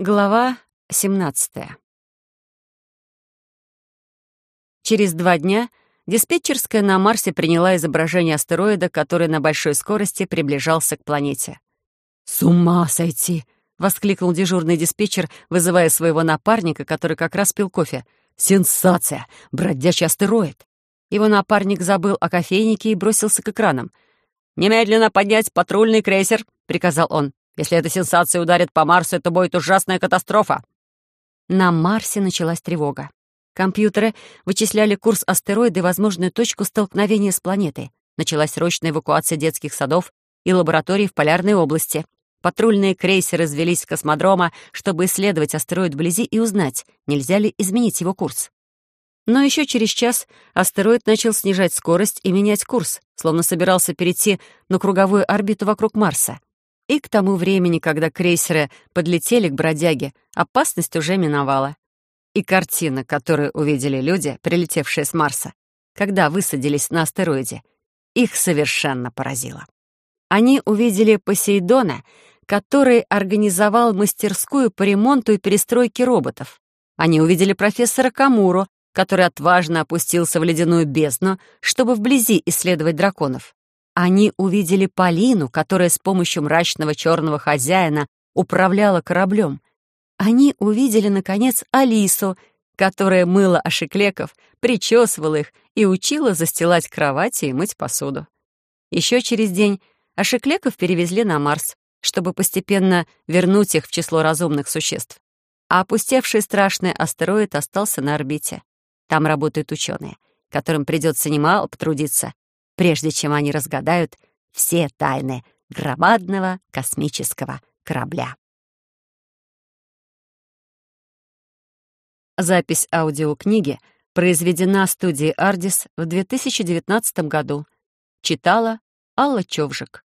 Глава 17 Через два дня диспетчерская на Марсе приняла изображение астероида, который на большой скорости приближался к планете. «С ума сойти!» — воскликнул дежурный диспетчер, вызывая своего напарника, который как раз пил кофе. «Сенсация! Бродячий астероид!» Его напарник забыл о кофейнике и бросился к экранам. «Немедленно поднять патрульный крейсер!» — приказал он. Если эта сенсация ударит по Марсу, это будет ужасная катастрофа». На Марсе началась тревога. Компьютеры вычисляли курс астероида и возможную точку столкновения с планетой. Началась срочная эвакуация детских садов и лабораторий в полярной области. Патрульные крейсеры развелись с космодрома, чтобы исследовать астероид вблизи и узнать, нельзя ли изменить его курс. Но еще через час астероид начал снижать скорость и менять курс, словно собирался перейти на круговую орбиту вокруг Марса. И к тому времени, когда крейсеры подлетели к бродяге, опасность уже миновала. И картина, которую увидели люди, прилетевшие с Марса, когда высадились на астероиде, их совершенно поразила. Они увидели Посейдона, который организовал мастерскую по ремонту и перестройке роботов. Они увидели профессора Камуру, который отважно опустился в ледяную бездну, чтобы вблизи исследовать драконов. Они увидели Полину, которая с помощью мрачного черного хозяина управляла кораблем. Они увидели, наконец, Алису, которая мыла ошеклеков, причесывала их и учила застилать кровати и мыть посуду. Еще через день ошеклеков перевезли на Марс, чтобы постепенно вернуть их в число разумных существ. А опустевший страшный астероид остался на орбите. Там работают ученые, которым придется немало потрудиться, прежде чем они разгадают все тайны громадного космического корабля. Запись аудиокниги произведена студией «Ардис» в 2019 году. Читала Алла Човжик.